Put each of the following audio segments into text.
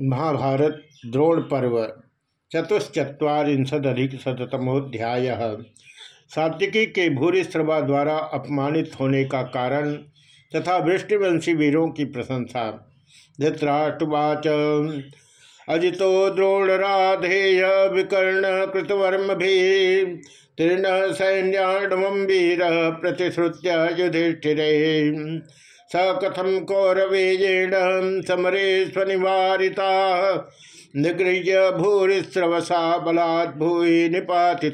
महाभारत द्रोण पर्व चतुश्चत्वारिशदिक शतमोध्याय सात्विकी के भूरिश्रवा द्वारा अपमानित होने का कारण तथा वृष्टिवंशी वीरों की प्रशंसा। धृतराष्ट्रवाच अजितो द्रोणराधेय विकर्ण कृतवर्म भी, तीर्ण सैन्याणव वीर प्रतिश्रुत्य युधिष्ठिर। स कथम कौरवेजेण समरे स्वनिवारिता निगृह्य भूरिश्रवसा बलात् भूय निपाति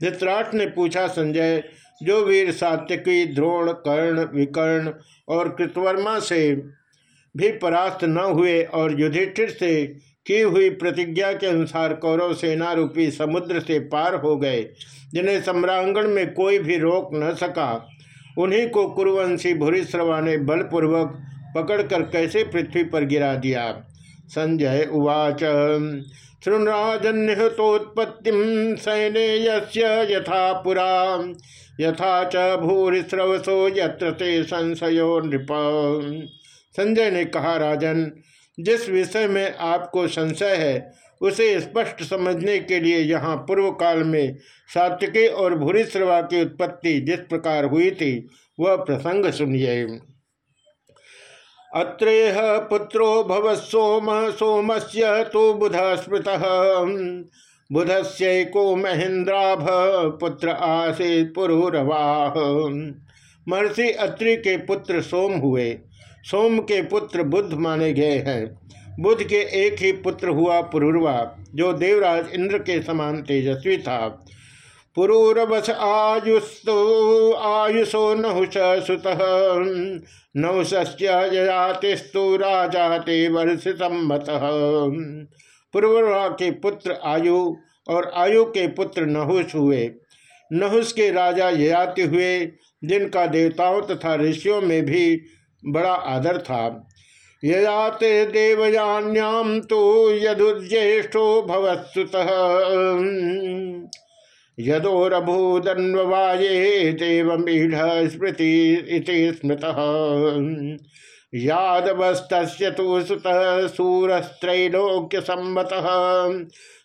धृतराष्ट्र ने पूछा संजय, जो वीर सात्यकी द्रोण, कर्ण, विकर्ण और कृतवर्मा से भी परास्त न हुए और युधिष्ठिर से की हुई प्रतिज्ञा के अनुसार कौरव सेना रूपी समुद्र से पार हो गए, जिन्हें सम्रांगण में कोई भी रोक न सका उन्हीं को कुरुवंशी भूरिश्रवा ने बलपूर्वक पकड़कर कैसे पृथ्वी पर गिरा दिया? संजय उवाच। शृणराजन्यहतोत्पत्ति सैने यथा पुरा। यथा च भूरिश्रवसो यत्र संशयो नृप। संजय ने कहा, राजन जिस विषय में आपको संशय है, उसे स्पष्ट समझने के लिए यहाँ पूर्व काल में सात्विकी और भूरिश्रवा की उत्पत्ति जिस प्रकार हुई थी, वह प्रसंग सुनिए। अत्रेह पुत्रो भव सोम सोम से तो बुध स्मृत बुध से को महेंद्राभ पुत्र आसे पुरुरवाह। महर्षि अत्रि के पुत्र सोम हुए। सोम के पुत्र बुद्ध माने गए हैं। बुद्ध के एक ही पुत्र हुआ पुरुर्वा, जो देवराज इंद्र के समान तेजस्वी था। पुरूरवस आयुस्तु, आयुषो नहुष सुत नहुष्यातिस्तु राजा ते वर्ष सम्मत पुरुर्वा के पुत्र आयु और आयु के पुत्र नहुष हुए। नहुष के राजा ययाति हुए, जिनका देवताओं तथा ऋषियों में भी बड़ा आदर था। यजाते देवयान्याम तो यदुज्येष्ठो भवत्सुत। यदोरभूदन्वाये देवमीढ़ स्मृति स्मृत। यादवस्त तो सुत सूरस्त्रैलोक्य सम्मत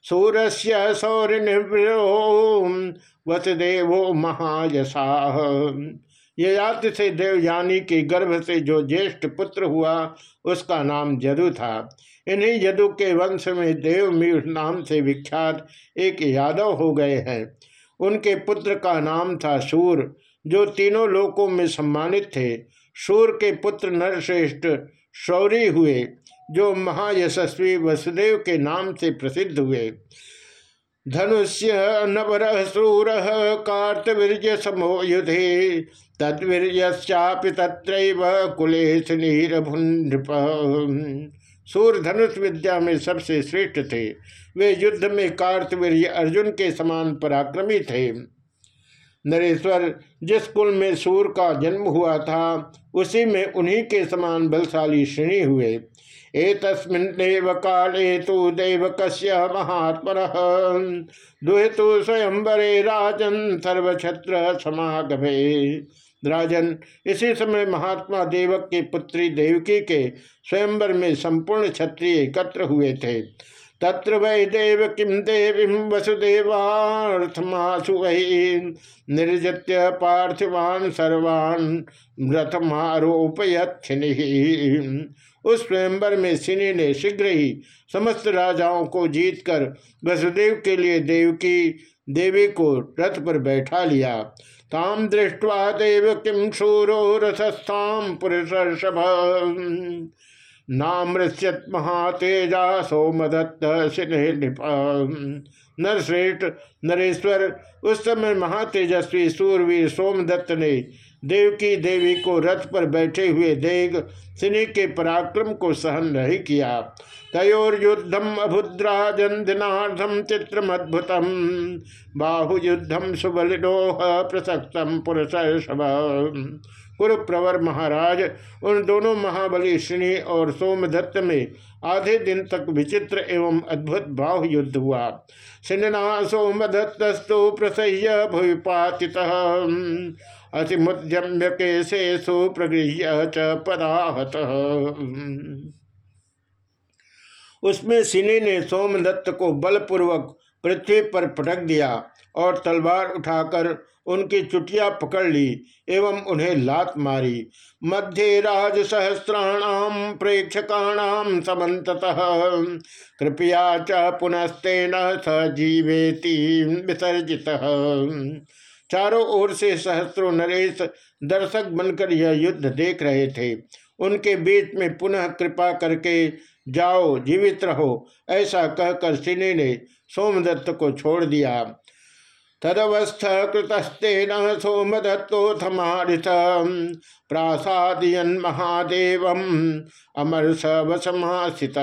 सूरस्य सौर्यनिवृो वसुदेवो महायसा ययाति से देवयानी के गर्भ से जो ज्येष्ठ पुत्र हुआ, उसका नाम जदु था। इन्हीं यदु के वंश में देवमीढ़ नाम से विख्यात एक यादव हो गए हैं। उनके पुत्र का नाम था सूर जो तीनों लोकों में सम्मानित थे। सूर के पुत्र नरश्रेष्ठ शौरी हुए, जो महायशस्वी वसुदेव के नाम से प्रसिद्ध हुए। धनुष्य नवर सूर कार्तवीर्य समो युधे तद्वीर्यश्चापि तत्रैव कुलेश सूर धनुष विद्या में सबसे श्रेष्ठ थे। वे युद्ध में कार्तवीर्य अर्जुन के समान पराक्रमी थे। नरेश्वर, जिस कुल में सूर का जन्म हुआ था, उसी में उन्हीं के समान बलशाली श्रेणी हुए। एतस्मिन्नेव काले तो देवकस्य महात्म दुहितु स्वयंवरे राजन सर्वक्षत्र समागमे। राजन, इसी समय महात्मा देवक की पुत्री देवकी के स्वयंवर में संपूर्ण क्षत्रिय एकत्र हुए थे। तत्र वै देव किम देवी वसुदेवार्थमासु वही निर्जत्य पार्थिवान सर्वान रथमारोपयक्षिणी उस स्वयंवर में सिनी ने शीघ्र ही समस्त राजाओं को जीतकर वसुदेव के लिए देवकी देवी को रथ पर बैठा लिया। ताम दृष्टवा देव किम शूरो रथस्थाम पुरुष नामृष्यत महातेजा सोमदत्त सिने नरश्रेष्ठ नरेश्वर, उस समय महातेजस्वी सूरवीर सोमदत्त ने देवकी देवी को रथ पर बैठे हुए देख सिने के पराक्रम को सहन नहीं किया। तयोर्युद्धम अभुद्राजंदिनाथम चित्रमद्भुतम। बाहुयुद्धम सुबलिडोह प्रसक्तम पुरुष कुरुप्रवर महाराज। उन दोनों महाबली श्री और सोमदत्त में आधे दिन तक विचित्र एवं अद्भुत भाव युद्ध हुआ। सिन्ना सोमदत्तस्तु प्रसह्य भूपाति अतिमुद्यम्य के से सुप्रगृह्य च पदाहत उसमें सिने ने सोमदत्त को बलपूर्वक पृथ्वी पर पटक दिया और तलवार उठाकर उनकी चुटिया पकड़ ली एवं उन्हें लात मारी। मध्य राज सहस्राणाम प्रेक्षकाणाम समत कृपया च पुनस्तेन सजीवेति विसर्जित। चारों ओर से सहस्त्रों नरेश दर्शक बनकर यह युद्ध देख रहे थे। उनके बीच में पुनः कृपा करके जाओ, जीवित रहो, ऐसा कहकर सिने ने सोमदत्त को छोड़ दिया तदवस्थ कृतस्तेन सोमदत्तोथ मारित प्रासादयन महादेव अमर सवसमासित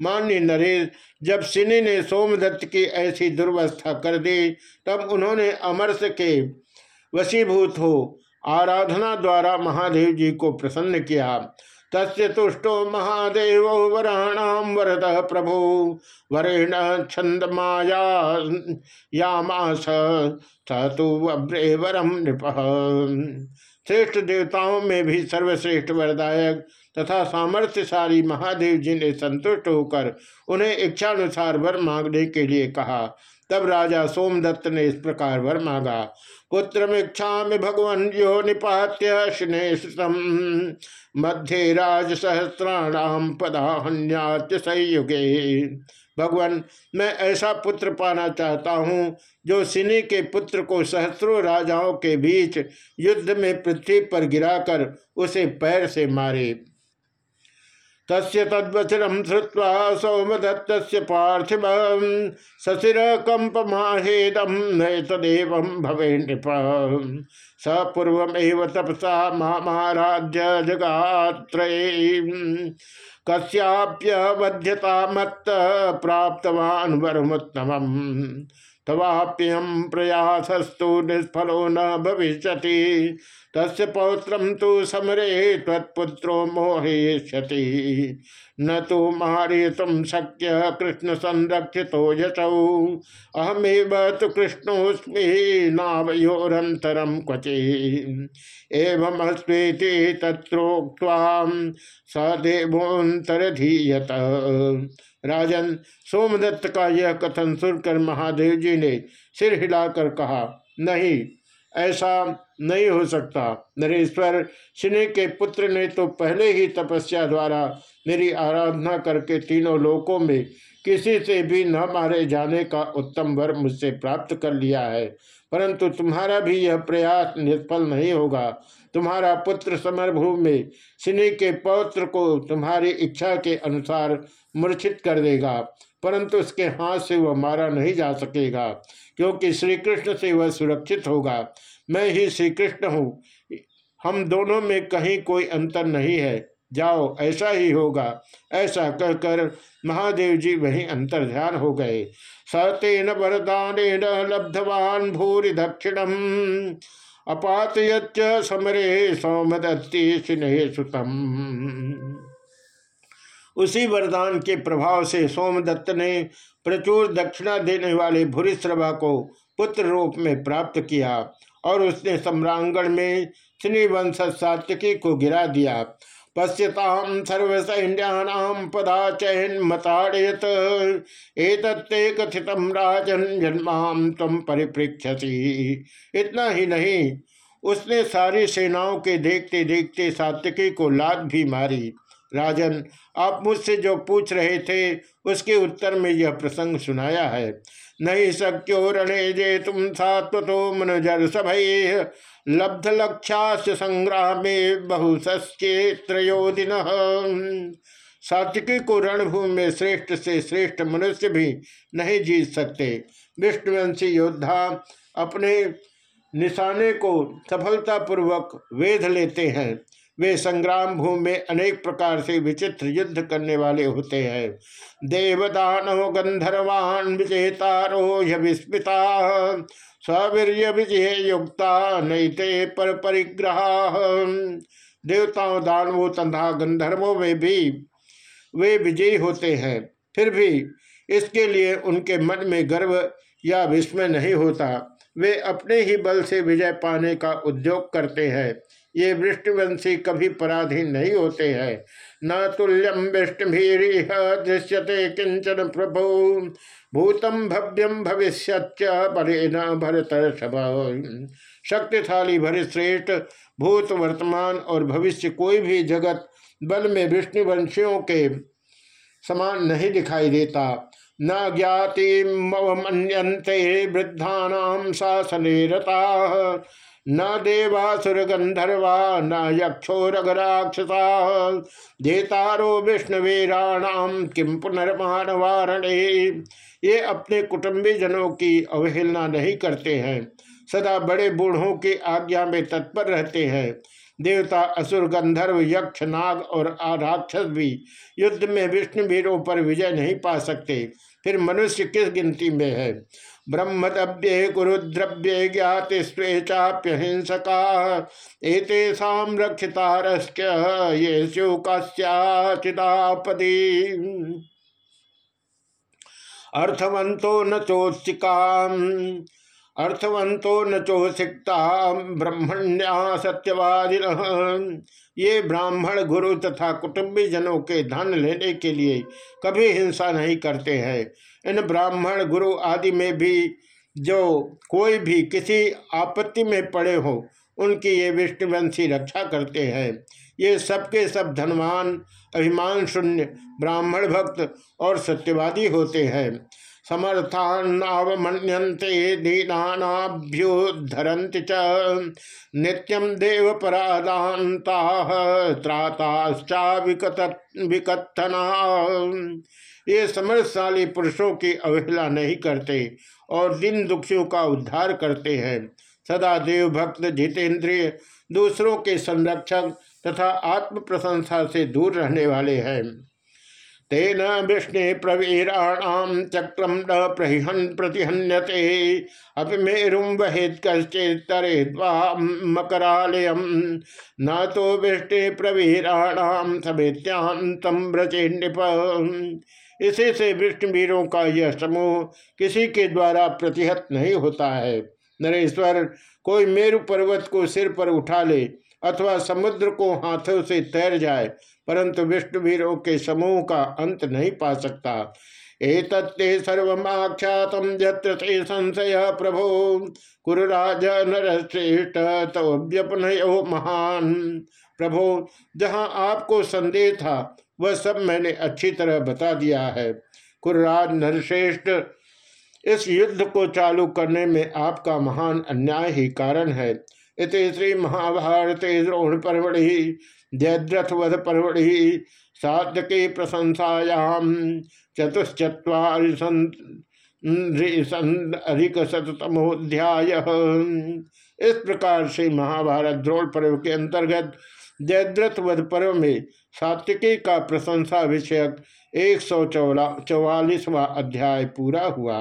मान्य नरेश, जब सिने ने सोमदत्त की ऐसी दुर्वस्था कर दी, तब उन्होंने अमरस के वशीभूत हो आराधना द्वारा महादेव जी को प्रसन्न किया। तस्य तुष्टो महादेव वराणाम वरद प्रभु। वरेण छंद माया यामास तो वरम नृप। श्रेष्ठ देवताओं में भी सर्वश्रेष्ठ वरदायक तथा सामर्थ्यशाली महादेव जी ने संतुष्ट होकर उन्हें इच्छानुसार वर मांगने के लिए कहा। तब राजा सोमदत्त ने इस प्रकार वर मांगा। पुत्रमीक्षा भगवन यो निपात्य स्नेषम मध्य राज सहस्राणाम पदाहन्यात्य संयुगे। भगवान, मैं ऐसा पुत्र पाना चाहता हूँ, जो सिनी के पुत्र को सहस्रों राजाओं के बीच युद्ध में पृथ्वी पर गिराकर उसे पैर से मारे। तस्य तद्वचनम श्रुवा सौमदत्त पार्थिव सशिर कंपमाहेदम तदेव भवे नृप। स पूर्वमेव तपसा महाराज्य जगात्र कस्याप्यवध्यता मत्त प्राप्तवान वरमुत्तम तवाप्यम प्रयासस्तु निष्फलो न भविष्य तस् पौत्रम तो समरे तत्पुत्रो मोहयति न तो मारे तुम शक्य कृष्ण संरक्षितो यसौ अहमेव तो कृष्णोस्मी नावयोरंतरम क्वचे एवं अस्वेति तत्रोक्वाम सदेवोन्तरधीयत राजन सोमदत्त का यह कथन सुनकर महादेव जी ने सिर हिलाकर कहा, नहीं, ऐसा नहीं हो सकता। नरेश्वर सिने के पुत्र ने तो पहले ही तपस्या द्वारा मेरी आराधना करके तीनों लोकों में किसी से भी न मारे जाने का उत्तम वर मुझसे प्राप्त कर लिया है। परंतु तुम्हारा भी यह प्रयास निष्फल नहीं होगा। तुम्हारा पुत्र समरभूमि में सिने के पौत्र को तुम्हारी इच्छा के अनुसार मूर्छित कर देगा, परंतु उसके हाथ से वह मारा नहीं जा सकेगा, क्योंकि श्री कृष्ण से वह सुरक्षित होगा। मैं ही श्री कृष्ण हूँ। हम दोनों में कहीं कोई अंतर नहीं है। जाओ, ऐसा ही होगा। ऐसा कहकर महादेव जी वहीं अंतर ध्यान हो गए। सतेन वरदान लब्धवान भूरि दक्षिणम। अपात समरे सौमदत्ती स्नेह सुतम। उसी वरदान के प्रभाव से सोमदत्त ने प्रचुर दक्षिणा देने वाले भूरिश्रवा को पुत्र रूप में प्राप्त किया और उसने सम्रांगण में श्रीवंश सात्यकी को गिरा दिया। पश्यताम सर्वसैन्याम पदा चैन मताड़यत एतत्ते कथितम राजन जन्माम तम परिपृक्षसी इतना ही नहीं, उसने सारी सेनाओं के देखते देखते सात्विकी को लात भी मारी। राजन, आप मुझसे जो पूछ रहे थे, उसके उत्तर में यह प्रसंग सुनाया है। नहीं सक्यो रणे जे तुम सात्वतो मनोजर सभय लब्ध लक्षास संग्राम बहुसस्े दिन। सात्विकी को रणभूमि में श्रेष्ठ से श्रेष्ठ मनुष्य भी नहीं जीत सकते। विष्णुवंशी योद्धा अपने निशाने को सफलतापूर्वक वेध लेते हैं। वे संग्राम भूमि में अनेक प्रकार से विचित्र युद्ध करने वाले होते हैं। देवदानो गंधर्वान विजेतारो विस्मिता स्वीर विजय युक्ता नैते पर परिग्रह। देवताओं, दानवों तथा गंधर्वों में भी वे विजयी होते हैं। फिर भी इसके लिए उनके मन में गर्व या विस्मय नहीं होता। वे अपने ही बल से विजय पाने का उद्योग करते हैं। ये वृष्टिवंशी कभी पराधीन नहीं होते हैं। न तुल्यम वृष्टिभीरिह दृश्यते किंचन प्रभु। भूतम भव्यम भविष्य परे न भरत शक्तिशाली भूत वर्तमान और भविष्य कोई भी जगत बल में विष्णुवंशियों के समान नहीं दिखाई देता। न ज्ञाति मनते वृद्धा शासने रता न देवासुर गंधर्वा न यक्षोरगराक्षसा जेतारो विष्णुवीराणाम किम पुनर्मानवारणे। ये अपने कुटुंबी जनों की अवहेलना नहीं करते हैं, सदा बड़े बूढ़ों की आज्ञा में तत्पर रहते हैं। देवता असुर, गंधर्व, यक्ष, नाग और राक्षस भी युद्ध में विष्णु वीरों पर विजय नहीं पा सकते। फिर मनुष्य किस गिनती में है? ब्रह्मद्य गुरुद्रव्य ज्ञाति स्वे हिंसका। एतेषा रक्षितारश्च ये शुकाश्चाचिदापदी अर्थवंतो न चोत्सिका अर्थवंतो न चोसिकता ब्रह्मण्या सत्यवादिन। ये ब्राह्मण गुरु तथा कुटुंबी जनों के धन लेने के लिए कभी हिंसा नहीं करते हैं। इन ब्राह्मण गुरु आदि में भी जो कोई भी किसी आपत्ति में पड़े हो, उनकी ये विष्णुवंशी रक्षा करते हैं। ये सबके सब धनवान, अभिमान शून्य ब्राह्मण भक्त और सत्यवादी होते हैं। समर्थान्नावमन्यन्ते दीनानाभ्युद्धरन्ति च। नित्यं देवपरादान्ताः त्राताश्चाविकत्थना ये समर्थशाली पुरुषों की अवहेला नहीं करते और दिन दुखियों का उद्धार करते हैं। सदा देव भक्त जितेंद्रिय, दूसरों के संरक्षक तथा आत्म प्रशंसा से दूर रहने वाले हैं। तेन विष्णु प्रवीराणाम चक्रम न प्रहिहन प्रतिहन्यते। मेरुम वहेत कश्चित तरे मकरालयम न तो विष्णु प्रवीराणाम समेत्यांतम व्रचे नृप इसी से विष्णुवीरों का यह समूह किसी के द्वारा प्रतिहत नहीं होता है। नरेश्वर, कोई मेरु पर्वत को सिर पर उठा ले अथवा समुद्र को हाथों से तैर जाए परंतु विष्णुवीरों के समूह का अंत नहीं पा सकता। एतत्ते सर्वख्यात यत्र संशय प्रभो। कुरुराज नरश्रेष्ठ तव्यपनयो महान। प्रभो, जहाँ आपको संदेह था, वह सब मैंने अच्छी तरह बता दिया है। कुरराज नरश्रेष्ठ, इस युद्ध को चालू करने में आपका महान अन्याय ही कारण है। श्री महाभारत द्रोण परमढ़ि जयद्रथ वध परमढ़ि साधके प्रशंसायाम चतुश्चत्वारि अधिक शतमोध्याय इस प्रकार से महाभारत द्रोण पर्व के अंतर्गत जयद्रथ वध पर्व में सात्विकी का प्रशंसा विषयक एक सौ चौवालीसवा अध्याय पूरा हुआ।